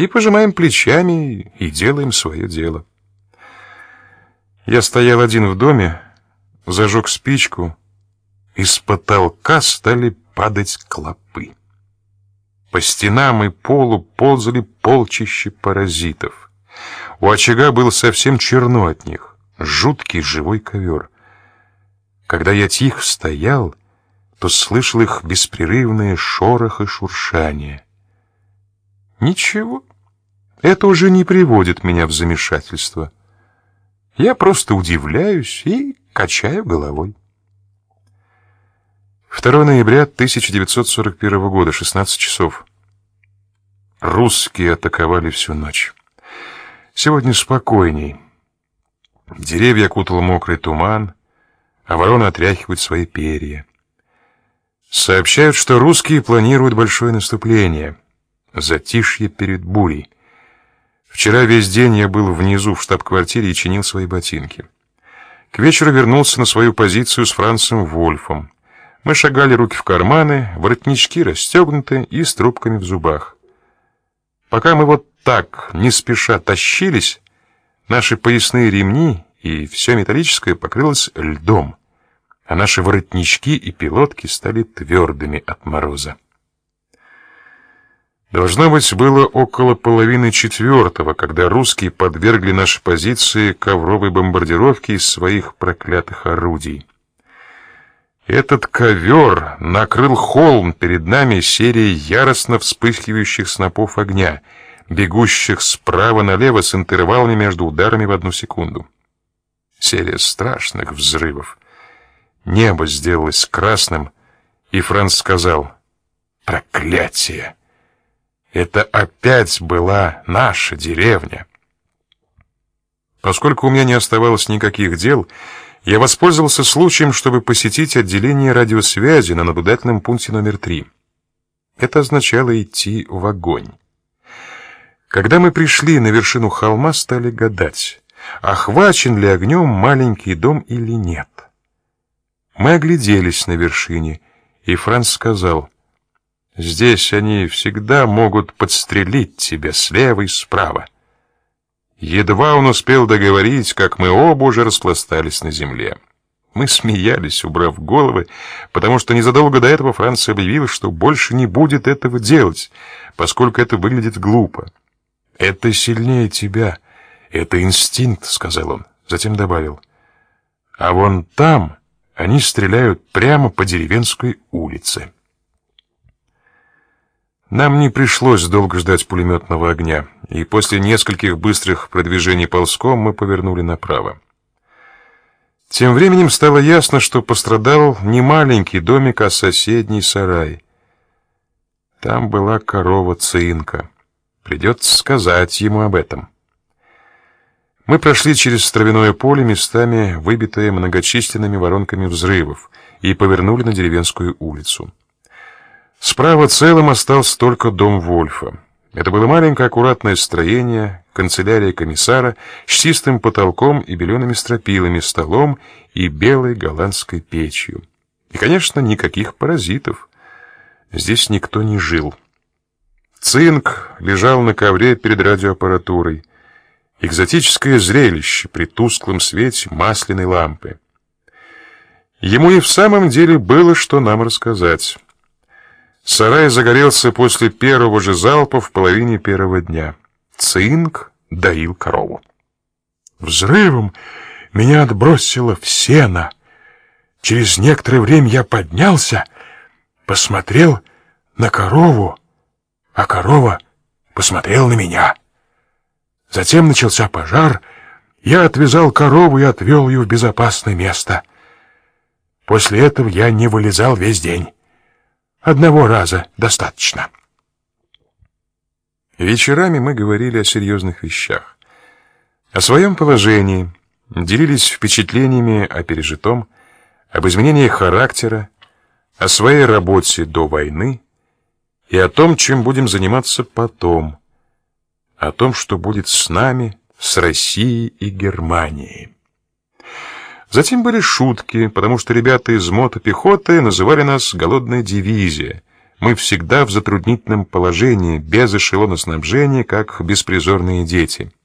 и пожимаем плечами и делаем свое дело. Я стоял один в доме, зажег спичку, и с потолка стали падать клопы. По стенам и полу ползали полчища паразитов. У очага было совсем черно от них, жуткий живой ковер. Когда я тихо стоял, то слышал их беспрерывное шорох и шуршание. Ничего, это уже не приводит меня в замешательство. Я просто удивляюсь и качаю головой. 2 ноября 1941 года, 16 часов. Русские атаковали всю ночь. Сегодня спокойней. Деревья окутал мокрый туман, а вороны отряхивают свои перья. Сообщают, что русские планируют большое наступление. Затишье перед бурей. Вчера весь день я был внизу в штаб-квартире и чинил свои ботинки. К вечеру вернулся на свою позицию с Францем Вольфом. Мы шагали руки в карманы, воротнички расстегнуты и с трубками в зубах. Пока мы вот так, не спеша тащились, наши поясные ремни и все металлическое покрылось льдом, а наши воротнички и пилотки стали твердыми от мороза. Должно быть, было около половины четвертого, когда русские подвергли наши позиции ковровой бомбардировке из своих проклятых орудий. Этот ковер накрыл холм перед нами серией яростно вспыхивающих снопов огня, бегущих справа налево с интервалами между ударами в одну секунду. Серия страшных взрывов. Небо сделалось красным, и Франц сказал «Проклятие!» Это опять была наша деревня. Поскольку у меня не оставалось никаких дел, я воспользовался случаем, чтобы посетить отделение радиосвязи на наблюдательном пункте номер три. Это означало идти в огонь. Когда мы пришли на вершину холма, стали гадать, охвачен ли огнем маленький дом или нет. Мы огляделись на вершине, и Франц сказал: Здесь они всегда могут подстрелить тебя слева и справа. Едва он успел договорить, как мы оба уже распластались на земле. Мы смеялись, убрав головы, потому что незадолго до этого Франция объявила, что больше не будет этого делать, поскольку это выглядит глупо. Это сильнее тебя, это инстинкт, сказал он, затем добавил: а вон там они стреляют прямо по деревенской улице. Нам не пришлось долго ждать пулеметного огня, и после нескольких быстрых продвижений ползком мы повернули направо. Тем временем стало ясно, что пострадал не маленький домик, а соседний сарай. Там была корова Цинка. Придется сказать ему об этом. Мы прошли через травяное поле, местами выбитое многочисленными воронками взрывов, и повернули на деревенскую улицу. Справа целым остался только дом Вольфа. Это было маленькое аккуратное строение, канцелярия комиссара с чистым потолком и белеными стропилами, столом и белой голландской печью. И, конечно, никаких паразитов. Здесь никто не жил. Цинк лежал на ковре перед радиоаппаратурой. Экзотическое зрелище при тусклом свете масляной лампы. Ему и в самом деле было что нам рассказать. Сарай загорелся после первого же залпа в половине первого дня. Цинк доил корову. Взрывом меня отбросило в сено. Через некоторое время я поднялся, посмотрел на корову, а корова посмотрела на меня. Затем начался пожар, я отвязал корову и отвел ее в безопасное место. После этого я не вылезал весь день. Одного раза достаточно. Вечерами мы говорили о серьезных вещах, о своем положении, делились впечатлениями о пережитом, об изменениях характера, о своей работе до войны и о том, чем будем заниматься потом, о том, что будет с нами, с Россией и Германией. Затем были шутки, потому что ребята из мотопехоты называли нас «голодная дивизия», мы всегда в затруднительном положении, без эшелона снабжения, как беспризорные дети.